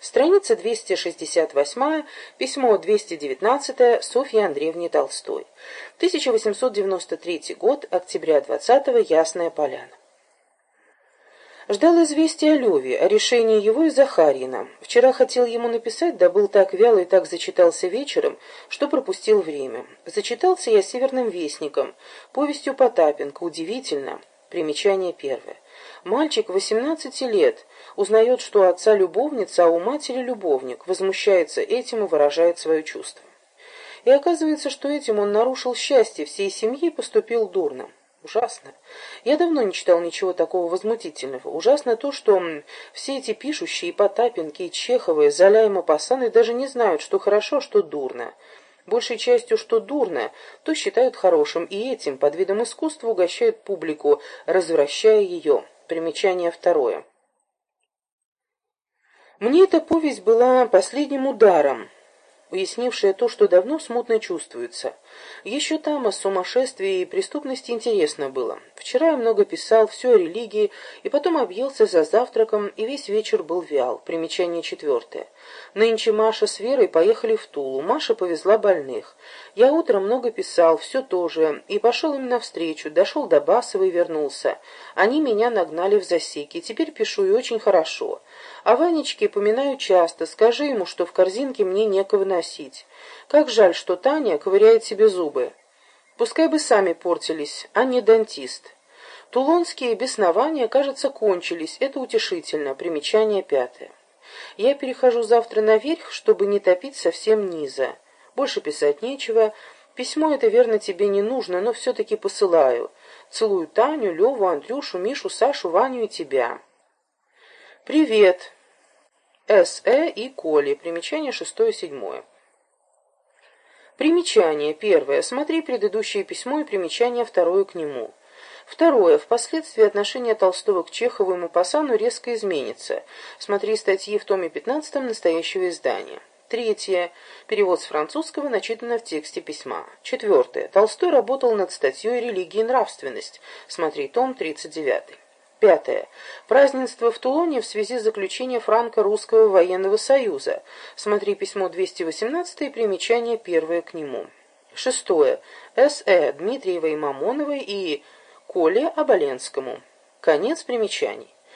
Страница 268, письмо 219 Софье Андреевне Толстой. 1893 год, октября 20 Ясная Поляна. Ждал известия о Леве, о решении его и Захарьина. Вчера хотел ему написать, да был так вяло и так зачитался вечером, что пропустил время. Зачитался я «Северным вестником», повестью Потапенко, удивительно. Примечание первое. Мальчик 18 лет узнает, что у отца любовница, а у матери любовник, возмущается этим и выражает свое чувство. И оказывается, что этим он нарушил счастье всей семьи и поступил дурно. Ужасно. Я давно не читал ничего такого возмутительного. Ужасно то, что все эти пишущие Потапенки и Чеховы, Золя и Мапассаны даже не знают, что хорошо, что дурно. Большей частью, что дурно, то считают хорошим, и этим, под видом искусства, угощают публику, развращая ее. Примечание второе. Мне эта повесть была последним ударом, уяснившая то, что давно смутно чувствуется. Еще там о сумасшествии и преступности интересно было. Вчера я много писал, все о религии, и потом объелся за завтраком, и весь вечер был вял. Примечание четвертое. Нынче Маша с Верой поехали в Тулу. Маша повезла больных. Я утром много писал, все тоже, и пошел им навстречу, дошел до Басова и вернулся. Они меня нагнали в засеки, теперь пишу и очень хорошо. О Ванечке поминаю часто, скажи ему, что в корзинке мне некого носить. Как жаль, что Таня ковыряет себе зубы. Пускай бы сами портились, а не дантист. Тулонские беснования, кажется, кончились, это утешительно. Примечание пятое. Я перехожу завтра наверх, чтобы не топить совсем низа. Больше писать нечего. Письмо это, верно, тебе не нужно, но все-таки посылаю. Целую Таню, Леву, Андрюшу, Мишу, Сашу, Ваню и тебя. Привет. С.Э. и Коли. Примечание шестое-седьмое. Примечание. Первое. Смотри предыдущее письмо и примечание второе к нему. Второе. Впоследствии отношение Толстого к Чехову и Мапассану резко изменится. Смотри статьи в томе 15 настоящего издания. Третье. Перевод с французского начитано в тексте письма. Четвертое. Толстой работал над статьей «Религия и нравственность». Смотри том 39. Пятое. Празднество в Тулоне в связи с заключением Франко-Русского военного союза. Смотри письмо 218 и примечание первое к нему. Шестое. С.Э. Дмитриевой Мамоновой и Коле Оболенскому. Конец примечаний.